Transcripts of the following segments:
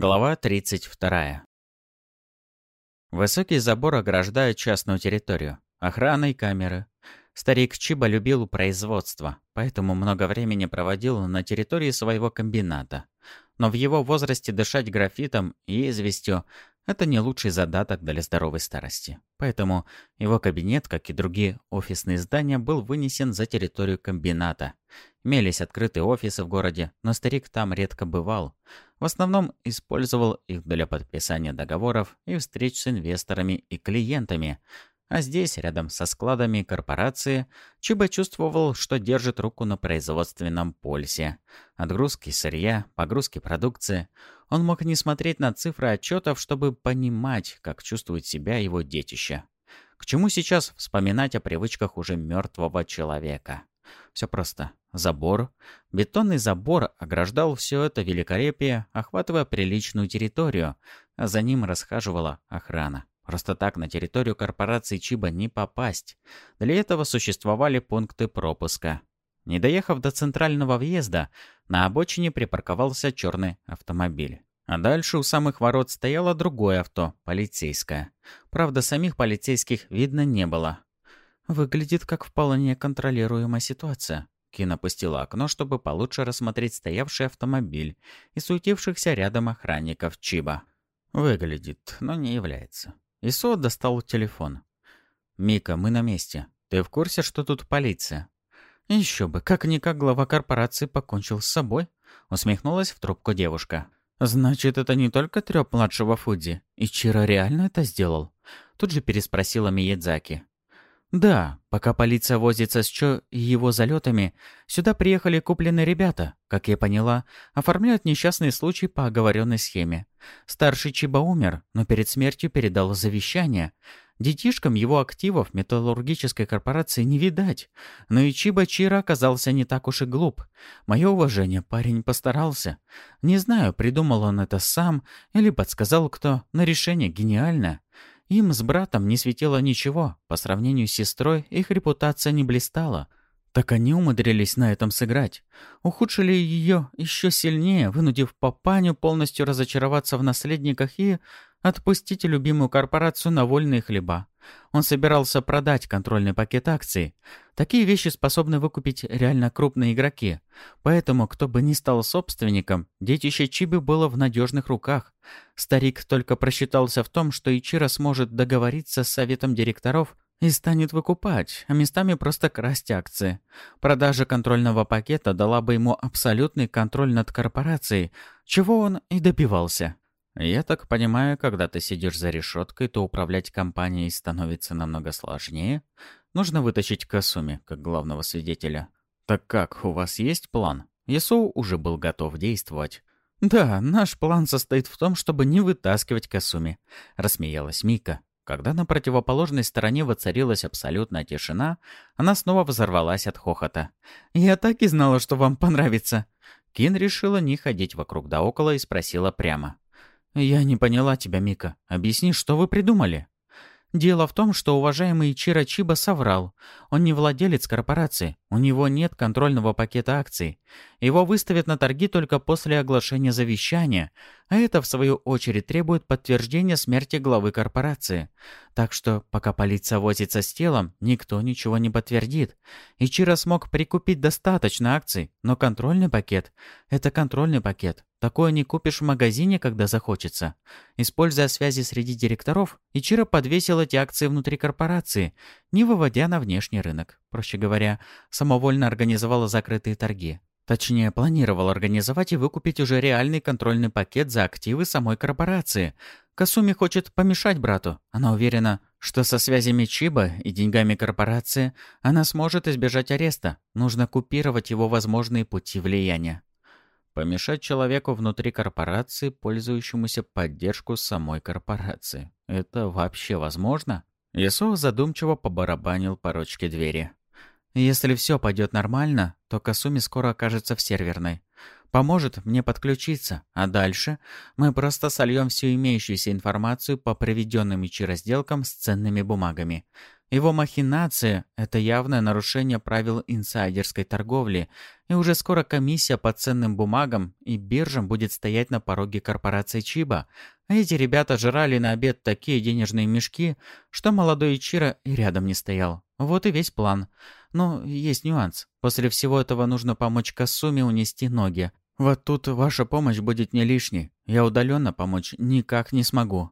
Глава 32. Высокий забор ограждает частную территорию. Охрана и камеры. Старик Чиба любил производство, поэтому много времени проводил на территории своего комбината. Но в его возрасте дышать графитом и известью это не лучший задаток для здоровой старости. Поэтому его кабинет, как и другие офисные здания, был вынесен за территорию комбината. Имелись открытые офисы в городе, но старик там редко бывал. В основном использовал их для подписания договоров и встреч с инвесторами и клиентами. А здесь, рядом со складами корпорации, Чиба чувствовал, что держит руку на производственном пульсе. Отгрузки сырья, погрузки продукции — он мог не смотреть на цифры отчетов, чтобы понимать, как чувствует себя его детище. К чему сейчас вспоминать о привычках уже мертвого человека? Все просто. Забор. Бетонный забор ограждал все это великолепие, охватывая приличную территорию, а за ним расхаживала охрана. Просто так на территорию корпорации Чиба не попасть. Для этого существовали пункты пропуска. Не доехав до центрального въезда, на обочине припарковался черный автомобиль. А дальше у самых ворот стояло другое авто, полицейское. Правда, самих полицейских видно не было. Выглядит как вполне контролируемая ситуация. Кин опустила окно, чтобы получше рассмотреть стоявший автомобиль и суетившихся рядом охранников Чиба. Выглядит, но не является. Исо достал телефон. «Мика, мы на месте. Ты в курсе, что тут полиция?» «Еще бы, как-никак глава корпорации покончил с собой», — усмехнулась в трубку девушка. «Значит, это не только трёп младшего Фудзи. Ичиро реально это сделал?» Тут же переспросила Миядзаки. «Да, пока полиция возится с Чо и его залетами, сюда приехали купленные ребята, как я поняла, оформляют несчастный случай по оговоренной схеме. Старший Чиба умер, но перед смертью передал завещание. Детишкам его активов металлургической корпорации не видать. Но и Чиба Чира оказался не так уж и глуп. Мое уважение, парень постарался. Не знаю, придумал он это сам или подсказал кто, но решение гениальное. Им с братом не светило ничего. По сравнению с сестрой их репутация не блистала. Так они умудрились на этом сыграть. Ухудшили ее еще сильнее, вынудив папаню полностью разочароваться в наследниках и отпустить любимую корпорацию на вольные хлеба. Он собирался продать контрольный пакет акций. Такие вещи способны выкупить реально крупные игроки. Поэтому, кто бы ни стал собственником, детище Чиби было в надежных руках. Старик только просчитался в том, что Ичиро сможет договориться с советом директоров и станет выкупать, а местами просто красть акции. Продажа контрольного пакета дала бы ему абсолютный контроль над корпорацией, чего он и добивался. Я так понимаю, когда ты сидишь за решеткой, то управлять компанией становится намного сложнее. Нужно вытащить Касуми, как главного свидетеля. Так как, у вас есть план? Ясоу уже был готов действовать. «Да, наш план состоит в том, чтобы не вытаскивать Касуми», — рассмеялась Мика. Когда на противоположной стороне воцарилась абсолютная тишина, она снова взорвалась от хохота. «Я так и знала, что вам понравится». Кин решила не ходить вокруг да около и спросила прямо. «Я не поняла тебя, Мика. Объясни, что вы придумали?» Дело в том, что уважаемый Чиро Чиба соврал. Он не владелец корпорации, у него нет контрольного пакета акций. Его выставят на торги только после оглашения завещания, а это, в свою очередь, требует подтверждения смерти главы корпорации. Так что, пока полиция возится с телом, никто ничего не подтвердит. Ичиро смог прикупить достаточно акций, но контрольный пакет – это контрольный пакет. Такое не купишь в магазине, когда захочется. Используя связи среди директоров, Ичиро подвесил эти акции внутри корпорации, не выводя на внешний рынок. Проще говоря, самовольно организовала закрытые торги. Точнее, планировал организовать и выкупить уже реальный контрольный пакет за активы самой корпорации. Касуми хочет помешать брату. Она уверена, что со связями Чиба и деньгами корпорации она сможет избежать ареста. Нужно купировать его возможные пути влияния. Помешать человеку внутри корпорации, пользующемуся поддержку самой корпорации. Это вообще возможно? Исо задумчиво побарабанил по ручке двери. Если все пойдет нормально, то Касуми скоро окажется в серверной. Поможет мне подключиться, а дальше мы просто сольем всю имеющуюся информацию по проведенным ИЧИ разделкам с ценными бумагами. Его махинация – это явное нарушение правил инсайдерской торговли, и уже скоро комиссия по ценным бумагам и биржам будет стоять на пороге корпорации Чиба, а эти ребята жрали на обед такие денежные мешки, что молодой Ичиро и рядом не стоял. Вот и весь план. Но есть нюанс. После всего этого нужно помочь Касуме унести ноги. Вот тут ваша помощь будет не лишней. Я удаленно помочь никак не смогу.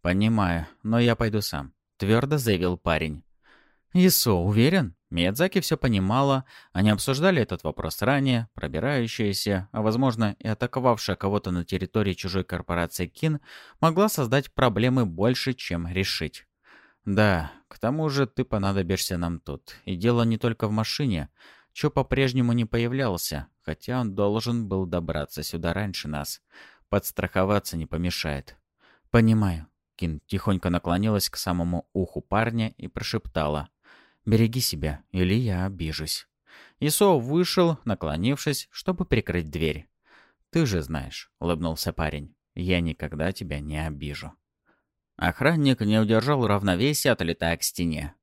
Понимаю, но я пойду сам твердо заявил парень. Исо, уверен? Миядзаки все понимала, они обсуждали этот вопрос ранее, пробирающаяся, а возможно и атаковавшая кого-то на территории чужой корпорации Кин, могла создать проблемы больше, чем решить. «Да, к тому же ты понадобишься нам тут. И дело не только в машине. Чо по-прежнему не появлялся, хотя он должен был добраться сюда раньше нас. Подстраховаться не помешает». «Понимаю. Кин тихонько наклонилась к самому уху парня и прошептала. «Береги себя, или я обижусь». Исо вышел, наклонившись, чтобы прикрыть дверь. «Ты же знаешь», — улыбнулся парень, — «я никогда тебя не обижу». Охранник не удержал равновесия, отлетая к стене.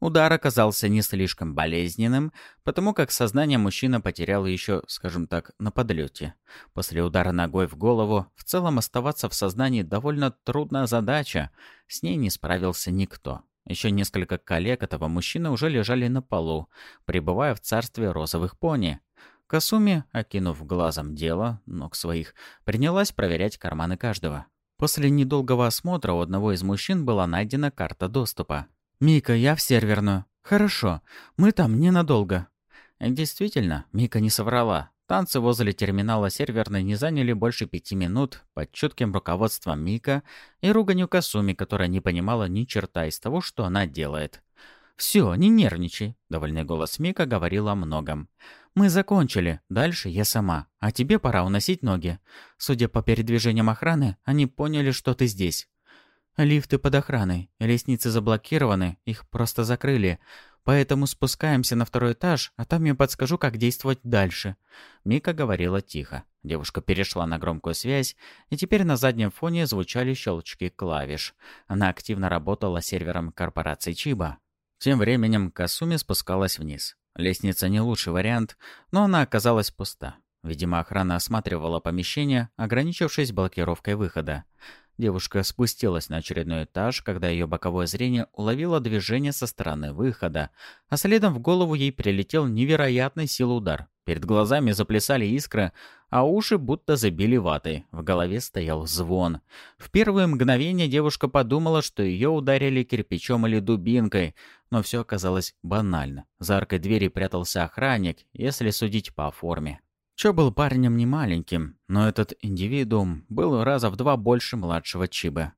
Удар оказался не слишком болезненным, потому как сознание мужчина потерял еще, скажем так, на подлете. После удара ногой в голову, в целом оставаться в сознании довольно трудная задача. С ней не справился никто. Еще несколько коллег этого мужчины уже лежали на полу, пребывая в царстве розовых пони. Касуми, окинув глазом дело, ног своих, принялась проверять карманы каждого. После недолгого осмотра у одного из мужчин была найдена карта доступа. «Мика, я в серверную». «Хорошо. Мы там ненадолго». Действительно, Мика не соврала. Танцы возле терминала серверной не заняли больше пяти минут под чутким руководством Мика и руганью Касуми, которая не понимала ни черта из того, что она делает. «Все, не нервничай», — довольный голос Мика говорил о многом. «Мы закончили. Дальше я сама. А тебе пора уносить ноги. Судя по передвижениям охраны, они поняли, что ты здесь. Лифты под охраной, лестницы заблокированы, их просто закрыли. Поэтому спускаемся на второй этаж, а там я подскажу, как действовать дальше». Мика говорила тихо. Девушка перешла на громкую связь, и теперь на заднем фоне звучали щелчки клавиш. Она активно работала сервером корпорации Чиба. Тем временем Касуми спускалась вниз. Лестница не лучший вариант, но она оказалась пуста. Видимо, охрана осматривала помещение, ограничившись блокировкой выхода. Девушка спустилась на очередной этаж, когда ее боковое зрение уловило движение со стороны выхода, а следом в голову ей прилетел невероятный сил удар. Перед глазами заплясали искры, а уши будто забили ватой. В голове стоял звон. В первые мгновения девушка подумала, что ее ударили кирпичом или дубинкой, но все оказалось банально. За аркой двери прятался охранник, если судить по форме. Чо был парнем не маленьким, но этот индивидуум был раза в два больше младшего Чибы.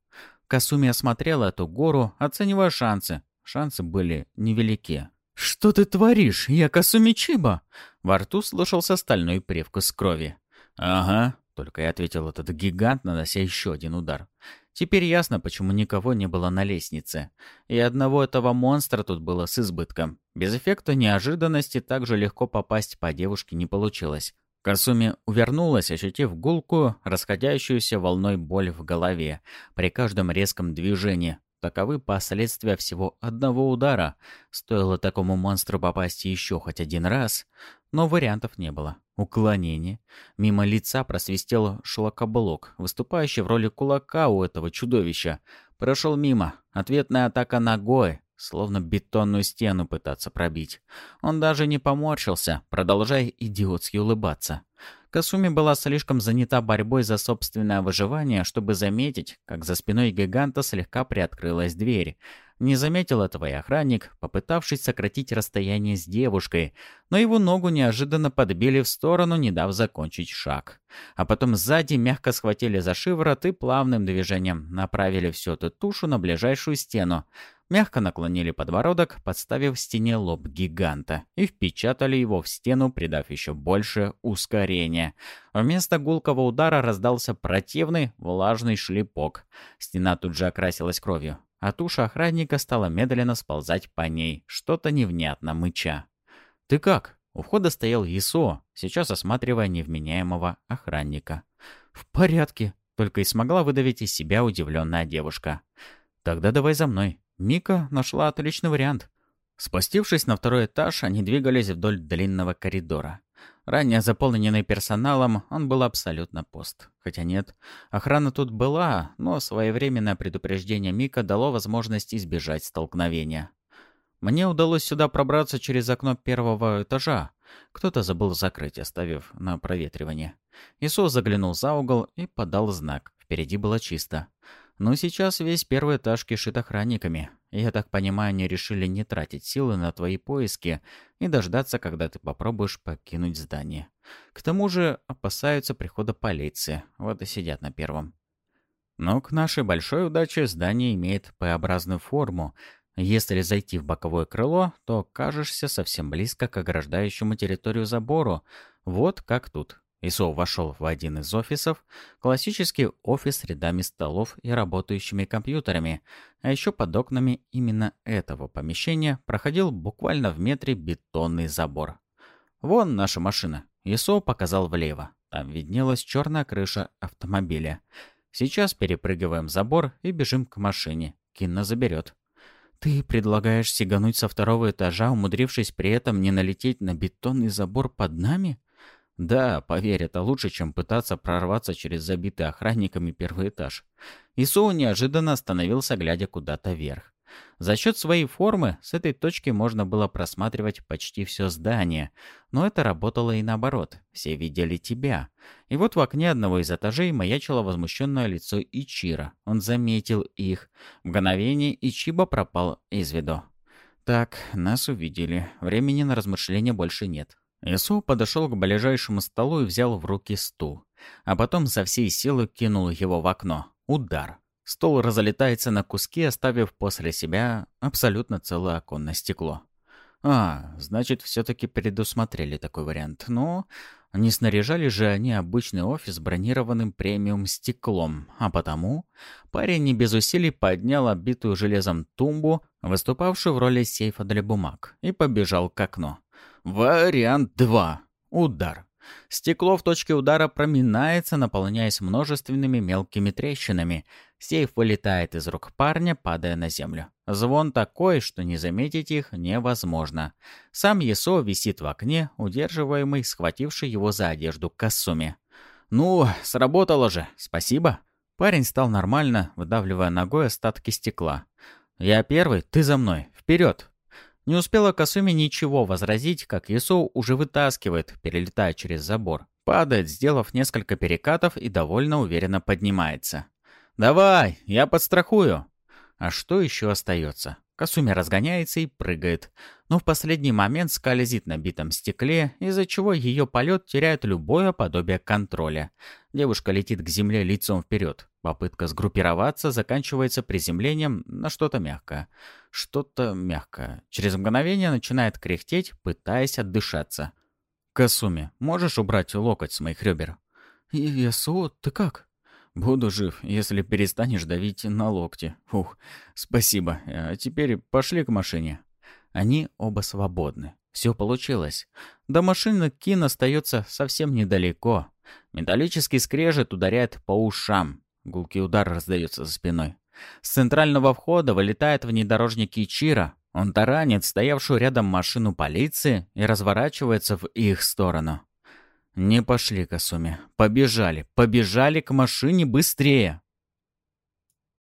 Касуми осмотрел эту гору, оценивая шансы. Шансы были невелики. «Что ты творишь? Я Касуми Чиба!» Во рту слышался стальной привкус крови. «Ага», — только и ответил этот гигант, нанося еще один удар. Теперь ясно, почему никого не было на лестнице. И одного этого монстра тут было с избытком. Без эффекта неожиданности так же легко попасть по девушке не получилось. Касуми увернулась, ощутив гулкую, расходящуюся волной боль в голове при каждом резком движении. Таковы последствия всего одного удара. Стоило такому монстру попасть еще хоть один раз, но вариантов не было. Уклонение. Мимо лица просвистел шлакоблок, выступающий в роли кулака у этого чудовища. Прошел мимо. Ответная атака ногой словно бетонную стену пытаться пробить. Он даже не поморщился, продолжая идиотски улыбаться. Касуми была слишком занята борьбой за собственное выживание, чтобы заметить, как за спиной гиганта слегка приоткрылась дверь. Не заметил этого и охранник, попытавшись сократить расстояние с девушкой, но его ногу неожиданно подбили в сторону, не дав закончить шаг. А потом сзади мягко схватили за шиворот и плавным движением направили всю эту тушу на ближайшую стену мягко наклонили подбородок, подставив стене лоб гиганта, и впечатали его в стену, придав еще больше ускорения. Вместо гулкого удара раздался противный влажный шлепок. Стена тут же окрасилась кровью, а туша охранника стала медленно сползать по ней, что-то невнятно мыча. «Ты как?» У входа стоял Исо, сейчас осматривая невменяемого охранника. «В порядке», — только и смогла выдавить из себя удивленная девушка. «Тогда давай за мной. Мика нашла отличный вариант. Спустившись на второй этаж, они двигались вдоль длинного коридора. Ранее заполненный персоналом, он был абсолютно пуст. Хотя нет, охрана тут была, но своевременное предупреждение Мика дало возможность избежать столкновения. Мне удалось сюда пробраться через окно первого этажа. Кто-то забыл закрыть, оставив на проветривание. Исус заглянул за угол и подал знак. Впереди было чисто. Но сейчас весь первый этаж кишит охранниками. Я так понимаю, они решили не тратить силы на твои поиски и дождаться, когда ты попробуешь покинуть здание. К тому же опасаются прихода полиции. Вот и сидят на первом. Но к нашей большой удаче здание имеет П-образную форму. Если зайти в боковое крыло, то окажешься совсем близко к ограждающему территорию забору. Вот как тут. Исо вошел в один из офисов, классический офис с рядами столов и работающими компьютерами, а еще под окнами именно этого помещения проходил буквально в метре бетонный забор. «Вон наша машина», — Исо показал влево. Там виднелась черная крыша автомобиля. «Сейчас перепрыгиваем забор и бежим к машине. Кинна заберет». «Ты предлагаешь сигануть со второго этажа, умудрившись при этом не налететь на бетонный забор под нами?» Да, поверь, это лучше, чем пытаться прорваться через забитый охранниками первый этаж. Исоу неожиданно остановился, глядя куда-то вверх. За счет своей формы с этой точки можно было просматривать почти все здание, но это работало и наоборот. Все видели тебя. И вот в окне одного из этажей маячило возмущенное лицо Ичира. Он заметил их. В мгновение Ичиба пропал из виду. Так, нас увидели. Времени на размышления больше нет. Ису подошел к ближайшему столу и взял в руки стул. А потом со всей силы кинул его в окно. Удар. Стол разлетается на куски, оставив после себя абсолютно целое оконное стекло. А, значит, все-таки предусмотрели такой вариант. Но не снаряжали же они обычный офис бронированным премиум стеклом, а потому парень не без усилий поднял оббитую железом тумбу, выступавшую в роли сейфа для бумаг, и побежал к окну. Вариант 2. Удар. Стекло в точке удара проминается, наполняясь множественными мелкими трещинами. Сейф вылетает из рук парня, падая на землю. Звон такой, что не заметить их невозможно. Сам Есо висит в окне, удерживаемый, схвативший его за одежду Кассуми. «Ну, сработало же, спасибо». Парень стал нормально, выдавливая ногой остатки стекла. «Я первый, ты за мной. Вперед!» Не успела Касуми ничего возразить, как Исоу уже вытаскивает, перелетая через забор. Падает, сделав несколько перекатов и довольно уверенно поднимается. «Давай, я подстрахую!» А что еще остается? Касуми разгоняется и прыгает, но в последний момент скользит на битом стекле, из-за чего ее полет теряет любое подобие контроля. Девушка летит к земле лицом вперед. Попытка сгруппироваться заканчивается приземлением на что-то мягкое. Что-то мягкое. Через мгновение начинает кряхтеть, пытаясь отдышаться. «Касуми, можешь убрать локоть с моих ребер?» «Ясу, ты как?» Буду жив, если перестанешь давить на локти. Ух, спасибо. А теперь пошли к машине. Они оба свободны. Все получилось. До машины Кин остается совсем недалеко. Металлический скрежет ударяет по ушам. Гулкий удар раздается за спиной. С центрального входа вылетает внедорожник Ичира. Он таранит стоявшую рядом машину полиции и разворачивается в их сторону. «Не пошли, Касуми. Побежали. Побежали к машине быстрее!»